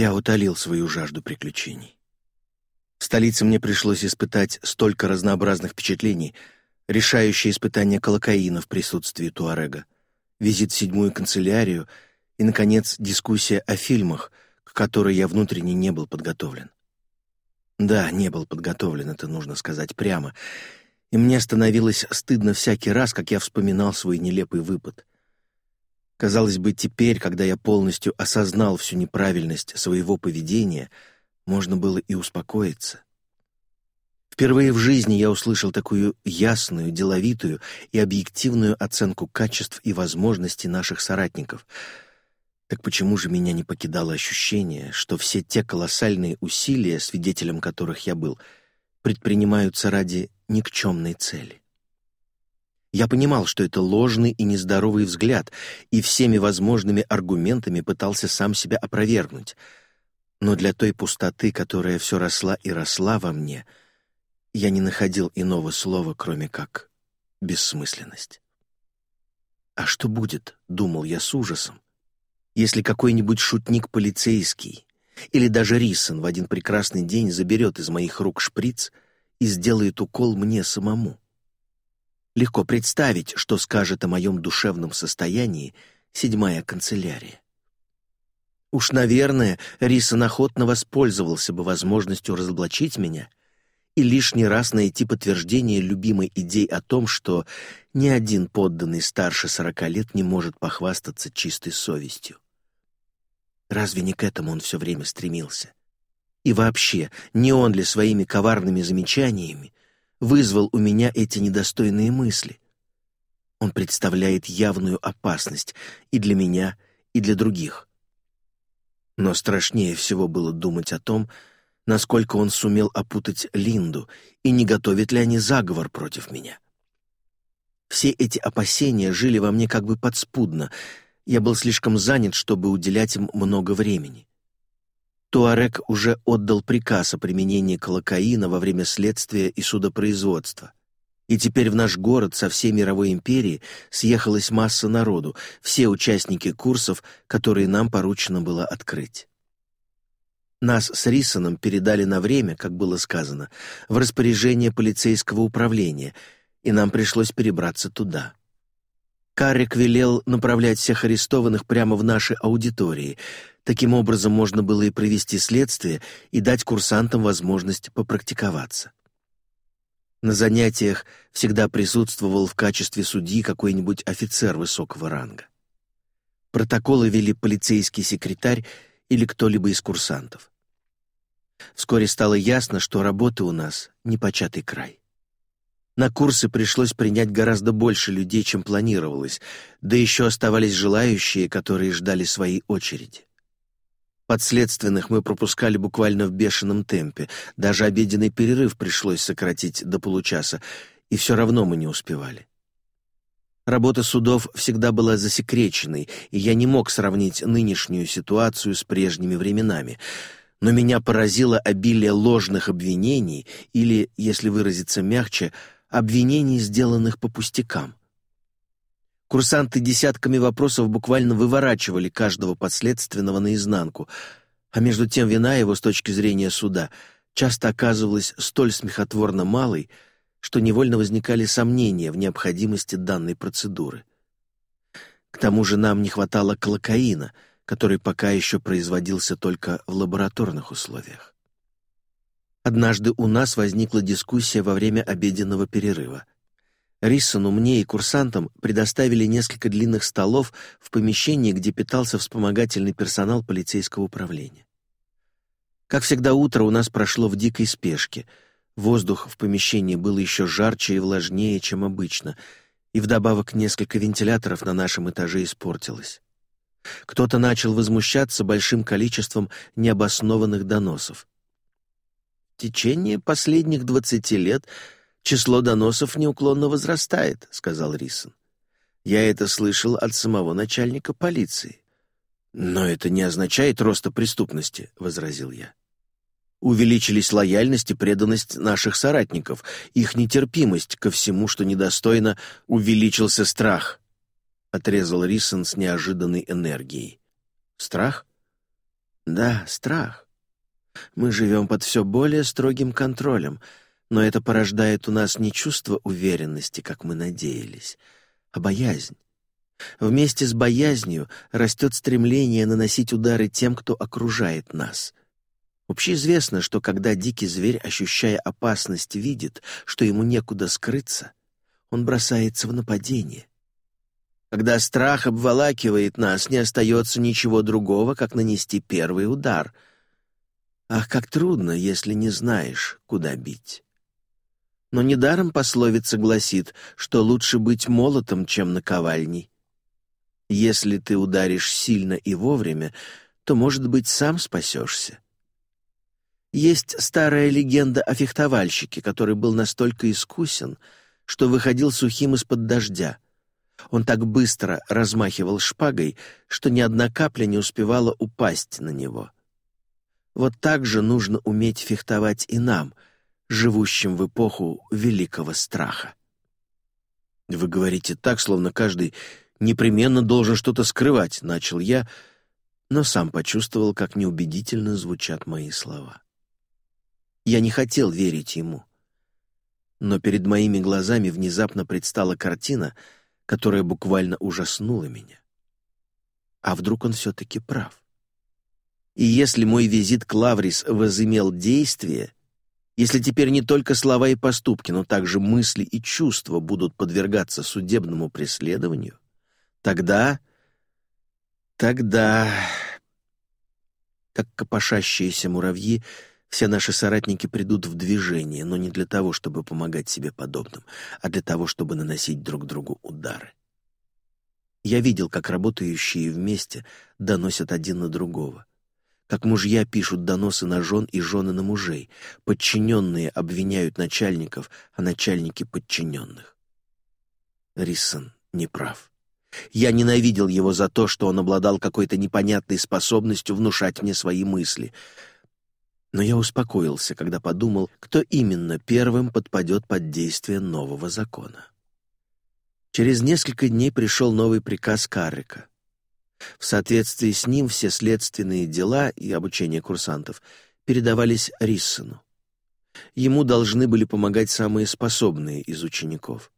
Я утолил свою жажду приключений. В столице мне пришлось испытать столько разнообразных впечатлений, решающие испытания колокаина в присутствии Туарега, визит в седьмую канцелярию и, наконец, дискуссия о фильмах, к которой я внутренне не был подготовлен. Да, не был подготовлен, это нужно сказать прямо. И мне становилось стыдно всякий раз, как я вспоминал свой нелепый выпад. Казалось бы, теперь, когда я полностью осознал всю неправильность своего поведения, можно было и успокоиться. Впервые в жизни я услышал такую ясную, деловитую и объективную оценку качеств и возможностей наших соратников. Так почему же меня не покидало ощущение, что все те колоссальные усилия, свидетелем которых я был, предпринимаются ради никчемной цели? Я понимал, что это ложный и нездоровый взгляд, и всеми возможными аргументами пытался сам себя опровергнуть. Но для той пустоты, которая все росла и росла во мне, я не находил иного слова, кроме как «бессмысленность». «А что будет?» — думал я с ужасом. «Если какой-нибудь шутник-полицейский или даже Рисон в один прекрасный день заберет из моих рук шприц и сделает укол мне самому?» Легко представить, что скажет о моем душевном состоянии седьмая канцелярия. Уж, наверное, Рисон охотно воспользовался бы возможностью разоблачить меня и лишний раз найти подтверждение любимой идеи о том, что ни один подданный старше сорока лет не может похвастаться чистой совестью. Разве не к этому он все время стремился? И вообще, не он ли своими коварными замечаниями вызвал у меня эти недостойные мысли. Он представляет явную опасность и для меня, и для других. Но страшнее всего было думать о том, насколько он сумел опутать Линду и не готовит ли они заговор против меня. Все эти опасения жили во мне как бы подспудно. Я был слишком занят, чтобы уделять им много времени. Туарек уже отдал приказ о применении колокаина во время следствия и судопроизводства. И теперь в наш город со всей мировой империи съехалась масса народу, все участники курсов, которые нам поручено было открыть. Нас с Рисоном передали на время, как было сказано, в распоряжение полицейского управления, и нам пришлось перебраться туда. Каррик велел направлять всех арестованных прямо в наши аудитории. Таким образом можно было и провести следствие, и дать курсантам возможность попрактиковаться. На занятиях всегда присутствовал в качестве судьи какой-нибудь офицер высокого ранга. Протоколы вели полицейский секретарь или кто-либо из курсантов. Вскоре стало ясно, что работа у нас непочатый край. На курсы пришлось принять гораздо больше людей, чем планировалось, да еще оставались желающие, которые ждали своей очереди. Подследственных мы пропускали буквально в бешеном темпе, даже обеденный перерыв пришлось сократить до получаса, и все равно мы не успевали. Работа судов всегда была засекреченной, и я не мог сравнить нынешнюю ситуацию с прежними временами — но меня поразило обилие ложных обвинений или, если выразиться мягче, обвинений, сделанных по пустякам. Курсанты десятками вопросов буквально выворачивали каждого подследственного наизнанку, а между тем вина его с точки зрения суда часто оказывалась столь смехотворно малой, что невольно возникали сомнения в необходимости данной процедуры. К тому же нам не хватало колокаина, который пока еще производился только в лабораторных условиях. Однажды у нас возникла дискуссия во время обеденного перерыва. Риссону, мне и курсантам предоставили несколько длинных столов в помещении, где питался вспомогательный персонал полицейского управления. Как всегда, утро у нас прошло в дикой спешке. Воздух в помещении был еще жарче и влажнее, чем обычно, и вдобавок несколько вентиляторов на нашем этаже испортилось. Кто-то начал возмущаться большим количеством необоснованных доносов течение последних двадцати лет число доносов неуклонно возрастает», — сказал Рисон. «Я это слышал от самого начальника полиции». «Но это не означает роста преступности», — возразил я. Увеличились лояльность и преданность наших соратников, их нетерпимость ко всему, что недостойно, увеличился страх, — отрезал Рисон с неожиданной энергией. «Страх?» «Да, страх. Мы живем под все более строгим контролем, но это порождает у нас не чувство уверенности, как мы надеялись, а боязнь. Вместе с боязнью растет стремление наносить удары тем, кто окружает нас. Общеизвестно, что когда дикий зверь, ощущая опасность, видит, что ему некуда скрыться, он бросается в нападение. Когда страх обволакивает нас, не остается ничего другого, как нанести первый удар — Ах, как трудно, если не знаешь, куда бить. Но недаром пословица гласит, что лучше быть молотом, чем наковальней. Если ты ударишь сильно и вовремя, то, может быть, сам спасешься. Есть старая легенда о фехтовальщике, который был настолько искусен, что выходил сухим из-под дождя. Он так быстро размахивал шпагой, что ни одна капля не успевала упасть на него. Вот так же нужно уметь фехтовать и нам, живущим в эпоху великого страха. «Вы говорите так, словно каждый непременно должен что-то скрывать», — начал я, но сам почувствовал, как неубедительно звучат мои слова. Я не хотел верить ему. Но перед моими глазами внезапно предстала картина, которая буквально ужаснула меня. А вдруг он все-таки прав? И если мой визит к Лаврис возымел действие, если теперь не только слова и поступки, но также мысли и чувства будут подвергаться судебному преследованию, тогда... тогда... Как копошащиеся муравьи, все наши соратники придут в движение, но не для того, чтобы помогать себе подобным, а для того, чтобы наносить друг другу удары. Я видел, как работающие вместе доносят один на другого, как мужья пишут доносы на жен и жены на мужей, подчиненные обвиняют начальников, а начальники подчиненных. Риссон не прав. Я ненавидел его за то, что он обладал какой-то непонятной способностью внушать мне свои мысли. Но я успокоился, когда подумал, кто именно первым подпадет под действие нового закона. Через несколько дней пришел новый приказ Каррика. В соответствии с ним все следственные дела и обучение курсантов передавались Риссону. Ему должны были помогать самые способные из учеников.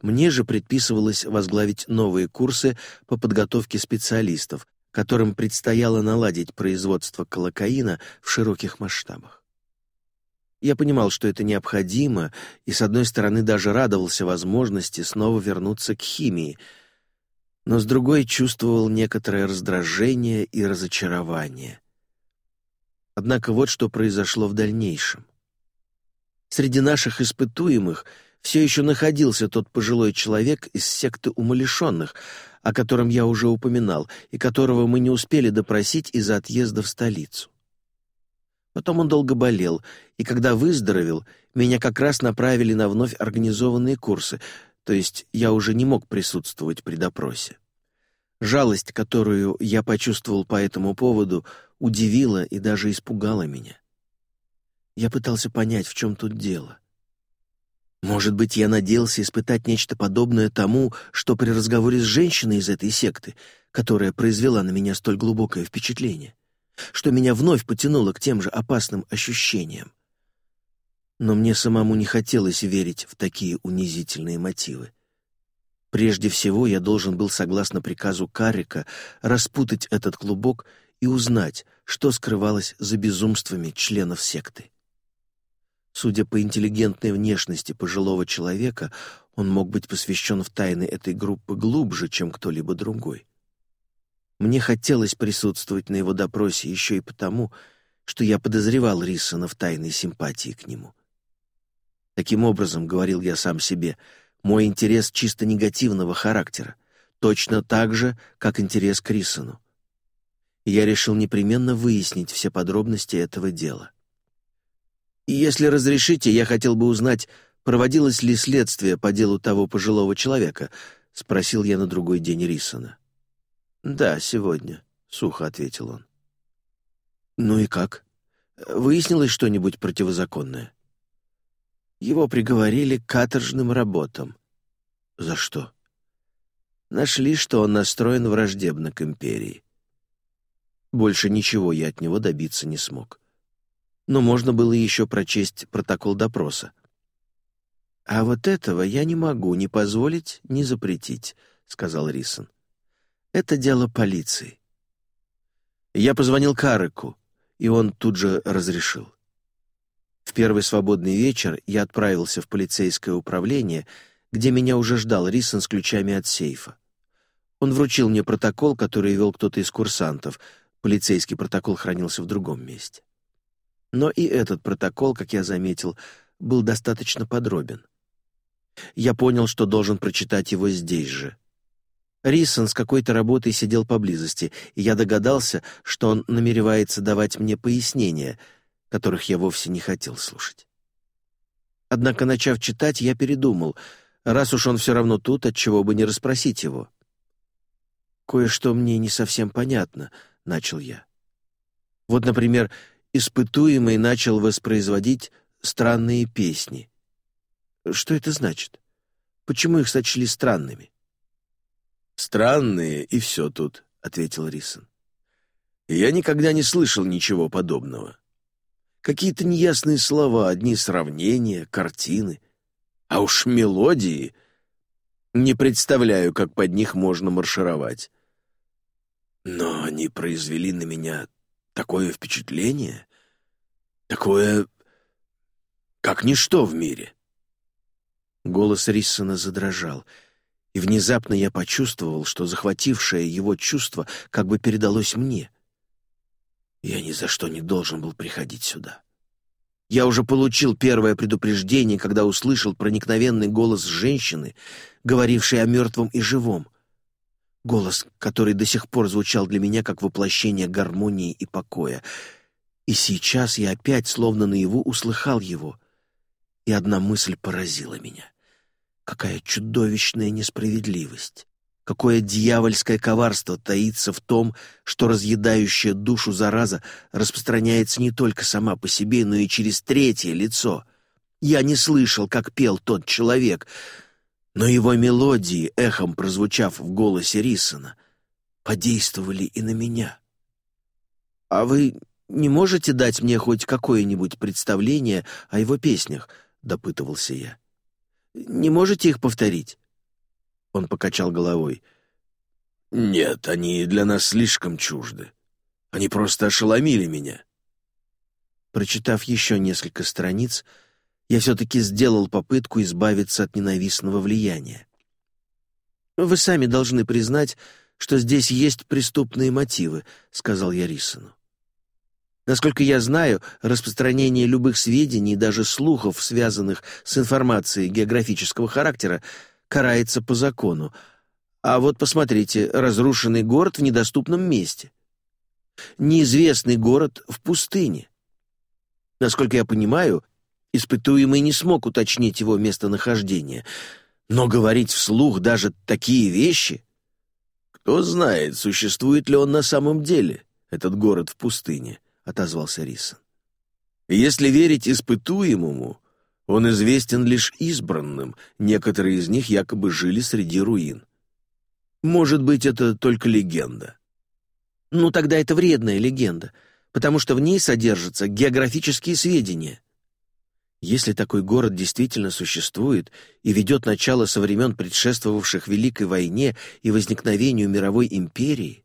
Мне же предписывалось возглавить новые курсы по подготовке специалистов, которым предстояло наладить производство колокаина в широких масштабах. Я понимал, что это необходимо, и, с одной стороны, даже радовался возможности снова вернуться к химии — но с другой чувствовал некоторое раздражение и разочарование. Однако вот что произошло в дальнейшем. Среди наших испытуемых все еще находился тот пожилой человек из секты умалишенных, о котором я уже упоминал, и которого мы не успели допросить из-за отъезда в столицу. Потом он долго болел, и когда выздоровел, меня как раз направили на вновь организованные курсы — то есть я уже не мог присутствовать при допросе. Жалость, которую я почувствовал по этому поводу, удивила и даже испугала меня. Я пытался понять, в чем тут дело. Может быть, я надеялся испытать нечто подобное тому, что при разговоре с женщиной из этой секты, которая произвела на меня столь глубокое впечатление, что меня вновь потянуло к тем же опасным ощущениям но мне самому не хотелось верить в такие унизительные мотивы. Прежде всего, я должен был, согласно приказу Каррика, распутать этот клубок и узнать, что скрывалось за безумствами членов секты. Судя по интеллигентной внешности пожилого человека, он мог быть посвящен в тайны этой группы глубже, чем кто-либо другой. Мне хотелось присутствовать на его допросе еще и потому, что я подозревал Риссона в тайной симпатии к нему. Таким образом, говорил я сам себе, мой интерес чисто негативного характера, точно так же, как интерес к Рисону. Я решил непременно выяснить все подробности этого дела. И если разрешите, я хотел бы узнать, проводилось ли следствие по делу того пожилого человека, спросил я на другой день Рисона. Да, сегодня, сухо ответил он. Ну и как? Выяснилось что-нибудь противозаконное? Его приговорили к каторжным работам. За что? Нашли, что он настроен враждебно к империи. Больше ничего я от него добиться не смог. Но можно было еще прочесть протокол допроса. «А вот этого я не могу ни позволить, ни запретить», — сказал Рисон. «Это дело полиции». Я позвонил Карыку, и он тут же разрешил. В первый свободный вечер я отправился в полицейское управление, где меня уже ждал Рисон с ключами от сейфа. Он вручил мне протокол, который вел кто-то из курсантов. Полицейский протокол хранился в другом месте. Но и этот протокол, как я заметил, был достаточно подробен. Я понял, что должен прочитать его здесь же. Рисон с какой-то работой сидел поблизости, и я догадался, что он намеревается давать мне пояснение — которых я вовсе не хотел слушать. Однако, начав читать, я передумал, раз уж он все равно тут, отчего бы не расспросить его. «Кое-что мне не совсем понятно», — начал я. «Вот, например, испытуемый начал воспроизводить странные песни. Что это значит? Почему их сочли странными?» «Странные, и все тут», — ответил Рисон. «Я никогда не слышал ничего подобного. Какие-то неясные слова, одни сравнения, картины. А уж мелодии... Не представляю, как под них можно маршировать. Но они произвели на меня такое впечатление, такое, как ничто в мире. Голос Риссона задрожал, и внезапно я почувствовал, что захватившее его чувство как бы передалось мне. Я ни за что не должен был приходить сюда. Я уже получил первое предупреждение, когда услышал проникновенный голос женщины, говорившей о мертвом и живом. Голос, который до сих пор звучал для меня как воплощение гармонии и покоя. И сейчас я опять, словно наяву, услыхал его. И одна мысль поразила меня. Какая чудовищная несправедливость! Какое дьявольское коварство таится в том, что разъедающая душу зараза распространяется не только сама по себе, но и через третье лицо. Я не слышал, как пел тот человек, но его мелодии, эхом прозвучав в голосе Рисона, подействовали и на меня. «А вы не можете дать мне хоть какое-нибудь представление о его песнях?» — допытывался я. «Не можете их повторить?» Он покачал головой. «Нет, они для нас слишком чужды. Они просто ошеломили меня». Прочитав еще несколько страниц, я все-таки сделал попытку избавиться от ненавистного влияния. «Вы сами должны признать, что здесь есть преступные мотивы», — сказал я Рисону. «Насколько я знаю, распространение любых сведений, даже слухов, связанных с информацией географического характера, карается по закону. А вот посмотрите, разрушенный город в недоступном месте. Неизвестный город в пустыне. Насколько я понимаю, испытуемый не смог уточнить его местонахождение. Но говорить вслух даже такие вещи... Кто знает, существует ли он на самом деле, этот город в пустыне, — отозвался Рисон. Если верить испытуемому, он известен лишь избранным, некоторые из них якобы жили среди руин. Может быть, это только легенда. Ну тогда это вредная легенда, потому что в ней содержатся географические сведения. Если такой город действительно существует и ведет начало со времен предшествовавших Великой войне и возникновению мировой империи,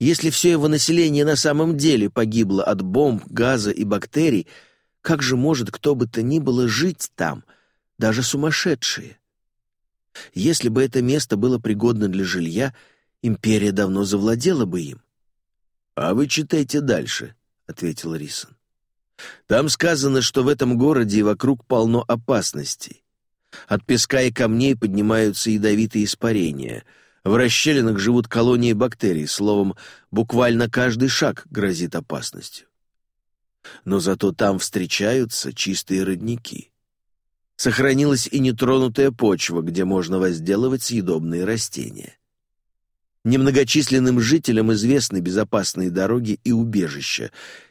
если все его население на самом деле погибло от бомб, газа и бактерий — как же может кто бы то ни было жить там, даже сумасшедшие? Если бы это место было пригодно для жилья, империя давно завладела бы им. «А вы читайте дальше», — ответил Рисон. «Там сказано, что в этом городе и вокруг полно опасностей. От песка и камней поднимаются ядовитые испарения. В расщелинах живут колонии бактерий, словом, буквально каждый шаг грозит опасностью но зато там встречаются чистые родники. Сохранилась и нетронутая почва, где можно возделывать съедобные растения. Немногочисленным жителям известны безопасные дороги и убежища.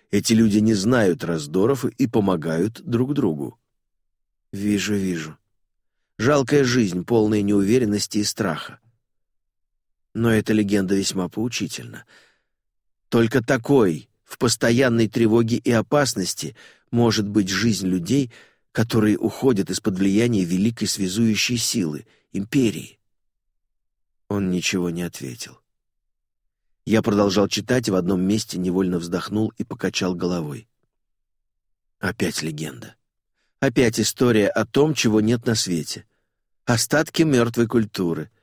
Эти люди не знают раздоров и помогают друг другу. Вижу, вижу. Жалкая жизнь, полная неуверенности и страха. Но эта легенда весьма поучительна. Только такой в постоянной тревоге и опасности может быть жизнь людей, которые уходят из-под влияния великой связующей силы — империи. Он ничего не ответил. Я продолжал читать, в одном месте невольно вздохнул и покачал головой. Опять легенда. Опять история о том, чего нет на свете. Остатки мертвой культуры —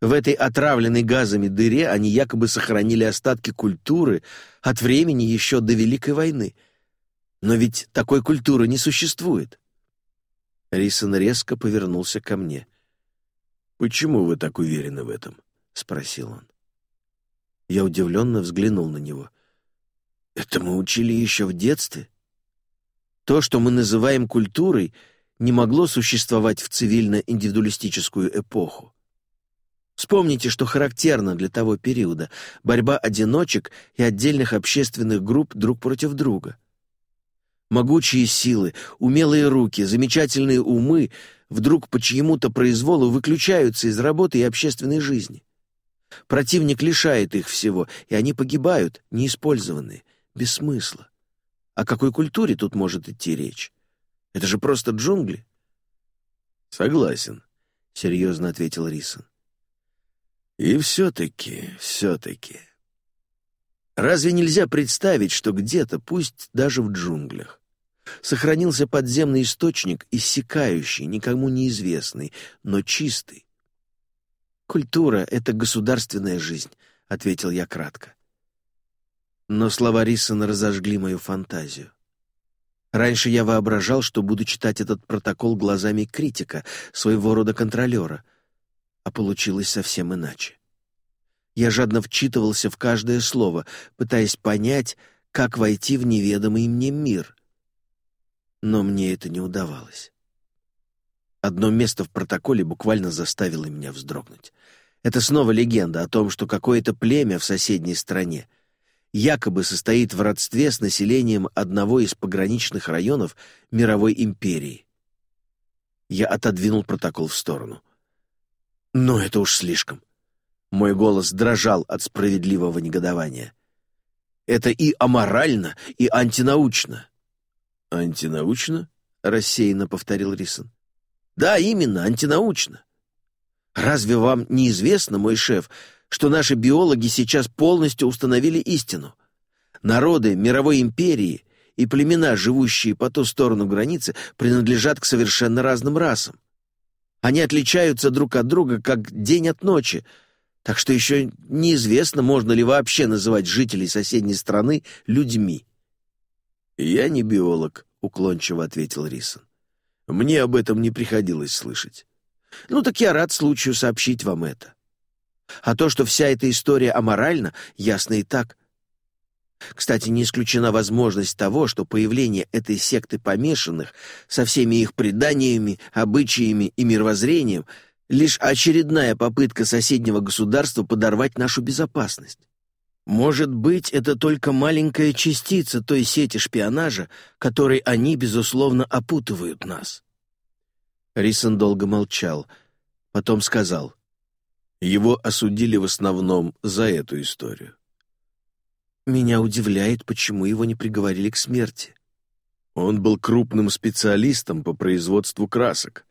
в этой отравленной газами дыре они якобы сохранили остатки культуры от времени еще до Великой войны. Но ведь такой культуры не существует. Рисон резко повернулся ко мне. «Почему вы так уверены в этом?» — спросил он. Я удивленно взглянул на него. «Это мы учили еще в детстве?» То, что мы называем культурой, не могло существовать в цивильно-индивидуалистическую эпоху. Вспомните, что характерно для того периода — борьба одиночек и отдельных общественных групп друг против друга. Могучие силы, умелые руки, замечательные умы вдруг по чьему-то произволу выключаются из работы и общественной жизни. Противник лишает их всего, и они погибают, неиспользованные, без смысла. О какой культуре тут может идти речь? Это же просто джунгли. «Согласен», — серьезно ответил Рисон. И все-таки, все-таки. Разве нельзя представить, что где-то, пусть даже в джунглях, сохранился подземный источник, иссякающий, никому неизвестный, но чистый? «Культура — это государственная жизнь», — ответил я кратко. Но слова Рисона разожгли мою фантазию. Раньше я воображал, что буду читать этот протокол глазами критика, своего рода контролера — а получилось совсем иначе. Я жадно вчитывался в каждое слово, пытаясь понять, как войти в неведомый мне мир. Но мне это не удавалось. Одно место в протоколе буквально заставило меня вздрогнуть. Это снова легенда о том, что какое-то племя в соседней стране якобы состоит в родстве с населением одного из пограничных районов мировой империи. Я отодвинул протокол в сторону. Но это уж слишком. Мой голос дрожал от справедливого негодования. Это и аморально, и антинаучно. Антинаучно? рассеянно повторил Рисон. Да, именно, антинаучно. Разве вам не известно, мой шеф, что наши биологи сейчас полностью установили истину? Народы мировой империи и племена, живущие по ту сторону границы, принадлежат к совершенно разным расам. Они отличаются друг от друга, как день от ночи, так что еще неизвестно, можно ли вообще называть жителей соседней страны людьми. «Я не биолог», — уклончиво ответил Рисон. «Мне об этом не приходилось слышать». «Ну так я рад случаю сообщить вам это. А то, что вся эта история аморальна, ясно и так. Кстати, не исключена возможность того, что появление этой секты помешанных со всеми их преданиями, обычаями и мировоззрением — лишь очередная попытка соседнего государства подорвать нашу безопасность. Может быть, это только маленькая частица той сети шпионажа, которой они, безусловно, опутывают нас. Рисон долго молчал, потом сказал. Его осудили в основном за эту историю. Меня удивляет, почему его не приговорили к смерти. Он был крупным специалистом по производству красок,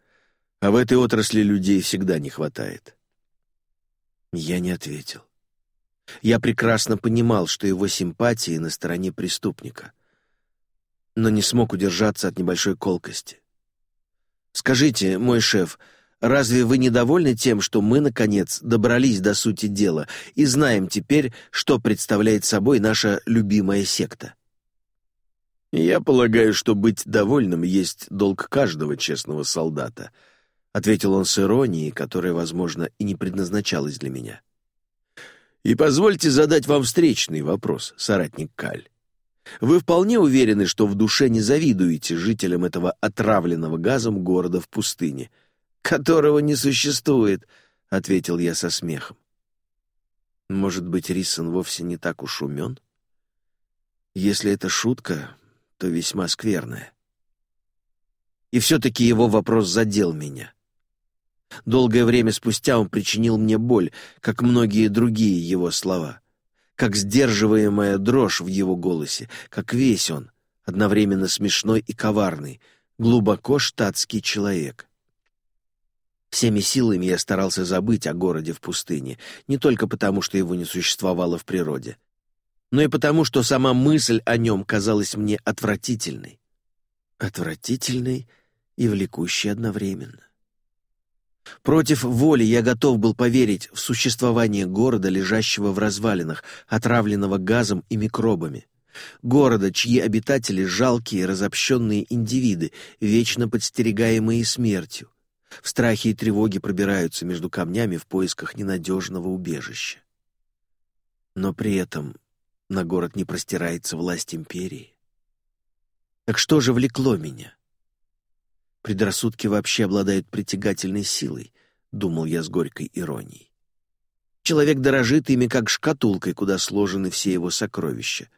а в этой отрасли людей всегда не хватает. Я не ответил. Я прекрасно понимал, что его симпатии на стороне преступника, но не смог удержаться от небольшой колкости. «Скажите, мой шеф, — Разве вы недовольны тем, что мы, наконец, добрались до сути дела и знаем теперь, что представляет собой наша любимая секта? «Я полагаю, что быть довольным есть долг каждого честного солдата», — ответил он с иронией, которая, возможно, и не предназначалась для меня. «И позвольте задать вам встречный вопрос, соратник Каль. Вы вполне уверены, что в душе не завидуете жителям этого отравленного газом города в пустыне?» которого не существует», — ответил я со смехом. «Может быть, Рисон вовсе не так уж умен? Если это шутка, то весьма скверная». И все-таки его вопрос задел меня. Долгое время спустя он причинил мне боль, как многие другие его слова, как сдерживаемая дрожь в его голосе, как весь он, одновременно смешной и коварный, глубоко штатский человек. Всеми силами я старался забыть о городе в пустыне, не только потому, что его не существовало в природе, но и потому, что сама мысль о нем казалась мне отвратительной. Отвратительной и влекущей одновременно. Против воли я готов был поверить в существование города, лежащего в развалинах, отравленного газом и микробами. Города, чьи обитатели — жалкие, разобщенные индивиды, вечно подстерегаемые смертью в страхе и тревоге пробираются между камнями в поисках ненадежного убежища. Но при этом на город не простирается власть империи. Так что же влекло меня? Предрассудки вообще обладают притягательной силой, думал я с горькой иронией. Человек дорожит ими как шкатулкой, куда сложены все его сокровища.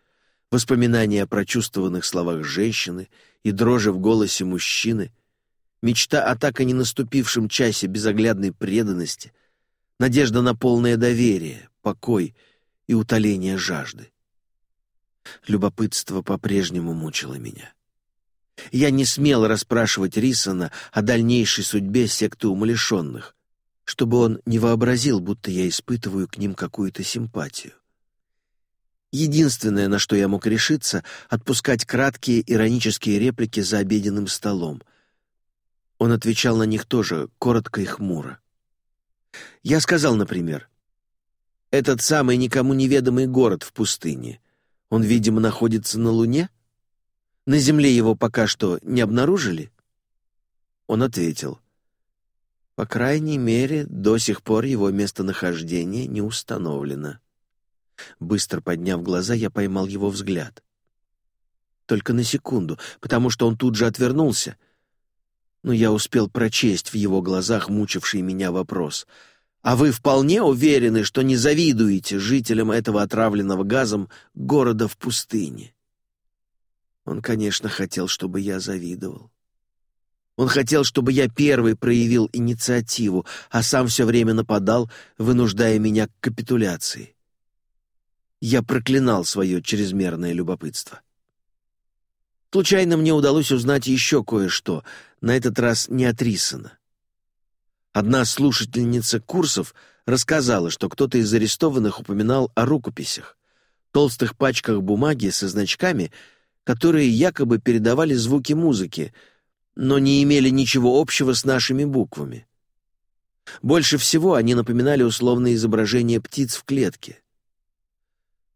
Воспоминания о прочувствованных словах женщины и дрожи в голосе мужчины мечта о так и не наступившем часе безоглядной преданности, надежда на полное доверие, покой и утоление жажды. Любопытство по-прежнему мучило меня. Я не смел расспрашивать Рисона о дальнейшей судьбе секты умалишенных, чтобы он не вообразил, будто я испытываю к ним какую-то симпатию. Единственное, на что я мог решиться, отпускать краткие иронические реплики за обеденным столом — он отвечал на них тоже, коротко и хмуро. Я сказал, например, «Этот самый никому неведомый город в пустыне, он, видимо, находится на Луне? На Земле его пока что не обнаружили?» Он ответил, «По крайней мере, до сих пор его местонахождение не установлено». Быстро подняв глаза, я поймал его взгляд. Только на секунду, потому что он тут же отвернулся — но я успел прочесть в его глазах мучивший меня вопрос. «А вы вполне уверены, что не завидуете жителям этого отравленного газом города в пустыне?» Он, конечно, хотел, чтобы я завидовал. Он хотел, чтобы я первый проявил инициативу, а сам все время нападал, вынуждая меня к капитуляции. Я проклинал свое чрезмерное любопытство. Случайно мне удалось узнать еще кое-что, на этот раз не от Рисона. Одна слушательница курсов рассказала, что кто-то из арестованных упоминал о рукописях, толстых пачках бумаги со значками, которые якобы передавали звуки музыки, но не имели ничего общего с нашими буквами. Больше всего они напоминали условные изображения птиц в клетке.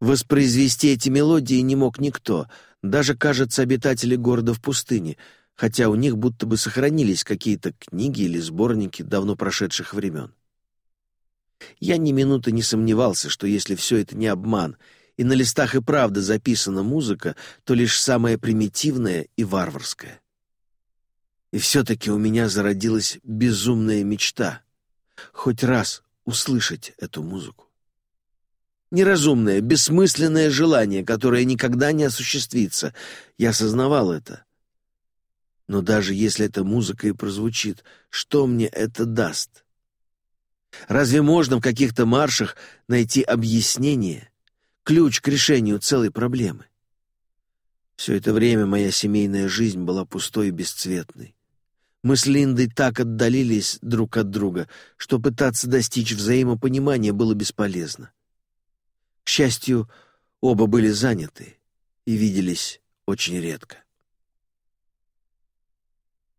Воспроизвести эти мелодии не мог никто — даже, кажется, обитатели города в пустыне, хотя у них будто бы сохранились какие-то книги или сборники давно прошедших времен. Я ни минуты не сомневался, что если все это не обман, и на листах и правда записана музыка, то лишь самая примитивная и варварская. И все-таки у меня зародилась безумная мечта — хоть раз услышать эту музыку. Неразумное, бессмысленное желание, которое никогда не осуществится. Я осознавал это. Но даже если эта музыка и прозвучит, что мне это даст? Разве можно в каких-то маршах найти объяснение, ключ к решению целой проблемы? Все это время моя семейная жизнь была пустой и бесцветной. Мы с Линдой так отдалились друг от друга, что пытаться достичь взаимопонимания было бесполезно. К счастью, оба были заняты и виделись очень редко.